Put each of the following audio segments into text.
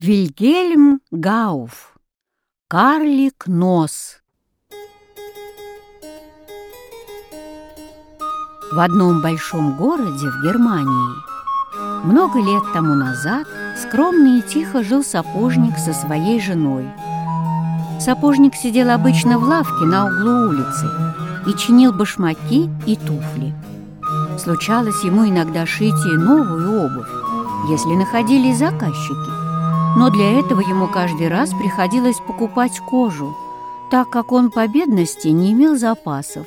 Вильгельм Гауф. Карлик Нос. В одном большом городе в Германии много лет тому назад скромно и тихо жил сапожник со своей женой. Сапожник сидел обычно в лавке на углу улицы и чинил башмаки и туфли. Случалось ему иногда шить и новую обувь, если находились заказчики. Но для этого ему каждый раз приходилось покупать кожу, так как он по бедности не имел запасов.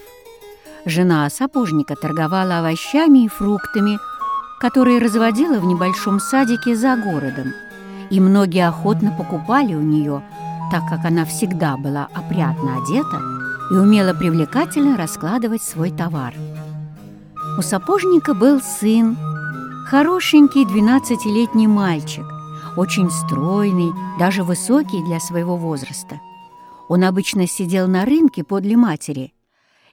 Жена сапожника торговала овощами и фруктами, которые разводила в небольшом садике за городом, и многие охотно покупали у нее, так как она всегда была опрятно одета и умела привлекательно раскладывать свой товар. У сапожника был сын, хорошенький двенадцатилетний мальчик, очень стройный, даже высокий для своего возраста. Он обычно сидел на рынке подле матери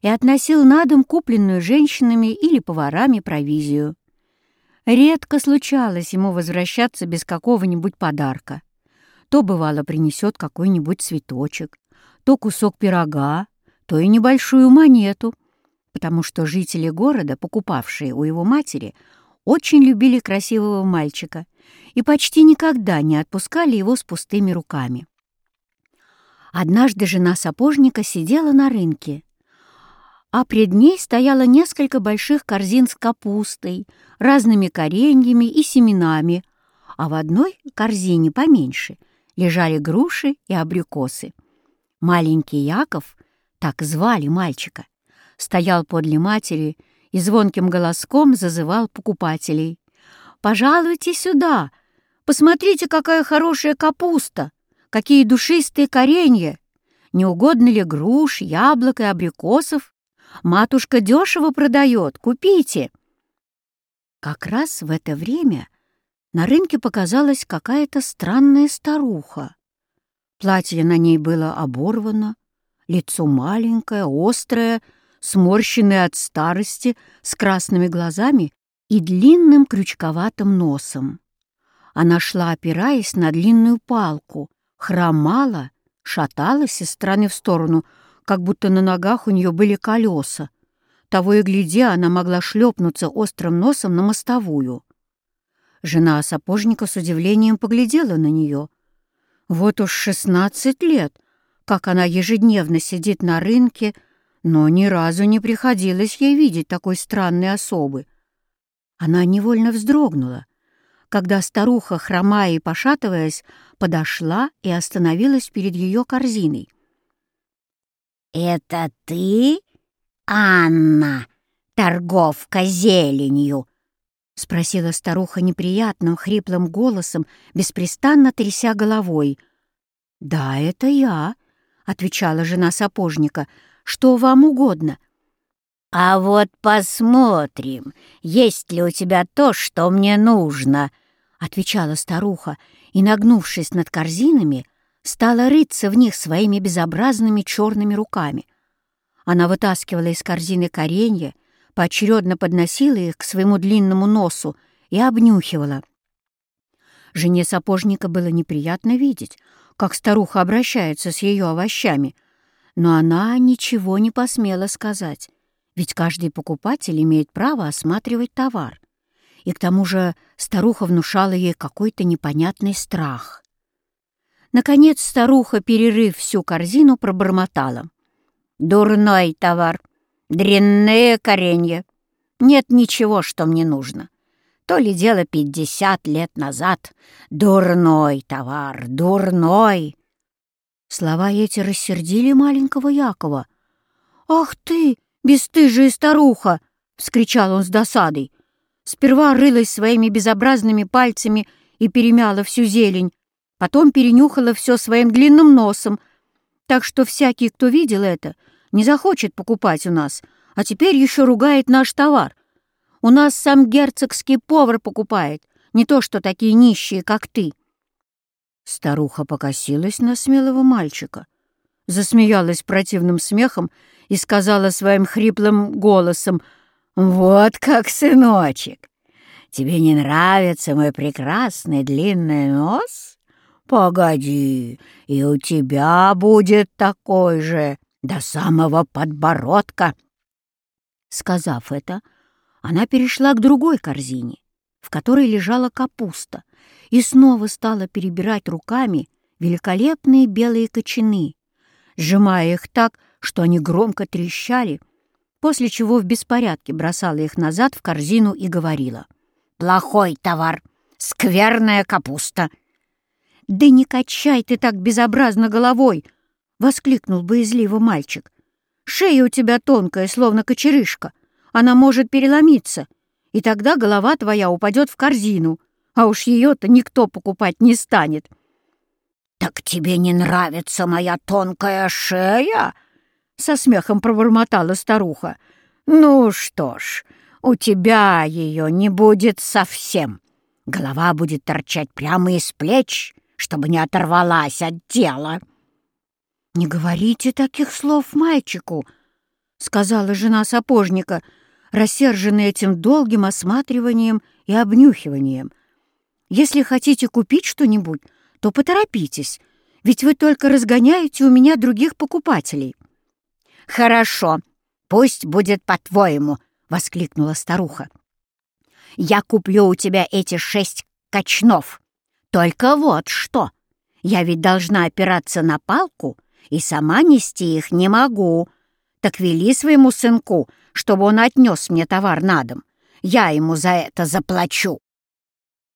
и относил на дом купленную женщинами или поварами провизию. Редко случалось ему возвращаться без какого-нибудь подарка. То, бывало, принесет какой-нибудь цветочек, то кусок пирога, то и небольшую монету — потому что жители города, покупавшие у его матери, очень любили красивого мальчика и почти никогда не отпускали его с пустыми руками. Однажды жена сапожника сидела на рынке, а пред ней стояло несколько больших корзин с капустой, разными кореньями и семенами, а в одной корзине поменьше лежали груши и абрикосы. Маленький Яков, так звали мальчика, стоял подле матери и звонким голоском зазывал покупателей. «Пожалуйте сюда! Посмотрите, какая хорошая капуста! Какие душистые коренья! Не угодно ли груш, яблок и абрикосов? Матушка дешево продает, купите!» Как раз в это время на рынке показалась какая-то странная старуха. Платье на ней было оборвано, лицо маленькое, острое, сморщенная от старости, с красными глазами и длинным крючковатым носом. Она шла, опираясь на длинную палку, хромала, шаталась из стороны в сторону, как будто на ногах у нее были колеса. Того и глядя, она могла шлепнуться острым носом на мостовую. Жена сапожника с удивлением поглядела на нее. Вот уж шестнадцать лет, как она ежедневно сидит на рынке, но ни разу не приходилось ей видеть такой странной особы. Она невольно вздрогнула, когда старуха, хромая и пошатываясь, подошла и остановилась перед ее корзиной. «Это ты, Анна, торговка зеленью?» — спросила старуха неприятным хриплым голосом, беспрестанно тряся головой. «Да, это я», — отвечала жена сапожника, — что вам угодно». «А вот посмотрим, есть ли у тебя то, что мне нужно», — отвечала старуха, и, нагнувшись над корзинами, стала рыться в них своими безобразными черными руками. Она вытаскивала из корзины коренья, поочередно подносила их к своему длинному носу и обнюхивала. Жене сапожника было неприятно видеть, как старуха обращается с ее овощами — но она ничего не посмела сказать, ведь каждый покупатель имеет право осматривать товар. И к тому же старуха внушала ей какой-то непонятный страх. Наконец старуха, перерыв всю корзину, пробормотала. «Дурной товар, дрянные коренья. Нет ничего, что мне нужно. То ли дело пятьдесят лет назад. Дурной товар, дурной!» Слова эти рассердили маленького Якова. «Ах ты, бесстыжая старуха!» — вскричал он с досадой. Сперва рылась своими безобразными пальцами и перемяла всю зелень, потом перенюхала все своим длинным носом, так что всякий, кто видел это, не захочет покупать у нас, а теперь еще ругает наш товар. У нас сам герцогский повар покупает, не то что такие нищие, как ты». Старуха покосилась на смелого мальчика, засмеялась противным смехом и сказала своим хриплым голосом, «Вот как, сыночек! Тебе не нравится мой прекрасный длинный нос? Погоди, и у тебя будет такой же до самого подбородка. Сказав это, она перешла к другой корзине, в которой лежала капуста, и снова стала перебирать руками великолепные белые кочаны, сжимая их так, что они громко трещали, после чего в беспорядке бросала их назад в корзину и говорила «Плохой товар, скверная капуста». «Да не качай ты так безобразно головой!» — воскликнул боязливо мальчик. «Шея у тебя тонкая, словно кочерышка. Она может переломиться, и тогда голова твоя упадет в корзину, а уж ее-то никто покупать не станет». «Так тебе не нравится моя тонкая шея?» — со смехом пробормотала старуха. «Ну что ж, у тебя ее не будет совсем. Голова будет торчать прямо из плеч, чтобы не оторвалась от тела». «Не говорите таких слов мальчику», — сказала жена сапожника, рассерженная этим долгим осматриванием и обнюхиванием. «Если хотите купить что-нибудь, то поторопитесь, ведь вы только разгоняете у меня других покупателей». «Хорошо, пусть будет по-твоему», — воскликнула старуха. «Я куплю у тебя эти шесть качнов. Только вот что, я ведь должна опираться на палку и сама нести их не могу. Так вели своему сынку, чтобы он отнес мне товар на дом. Я ему за это заплачу».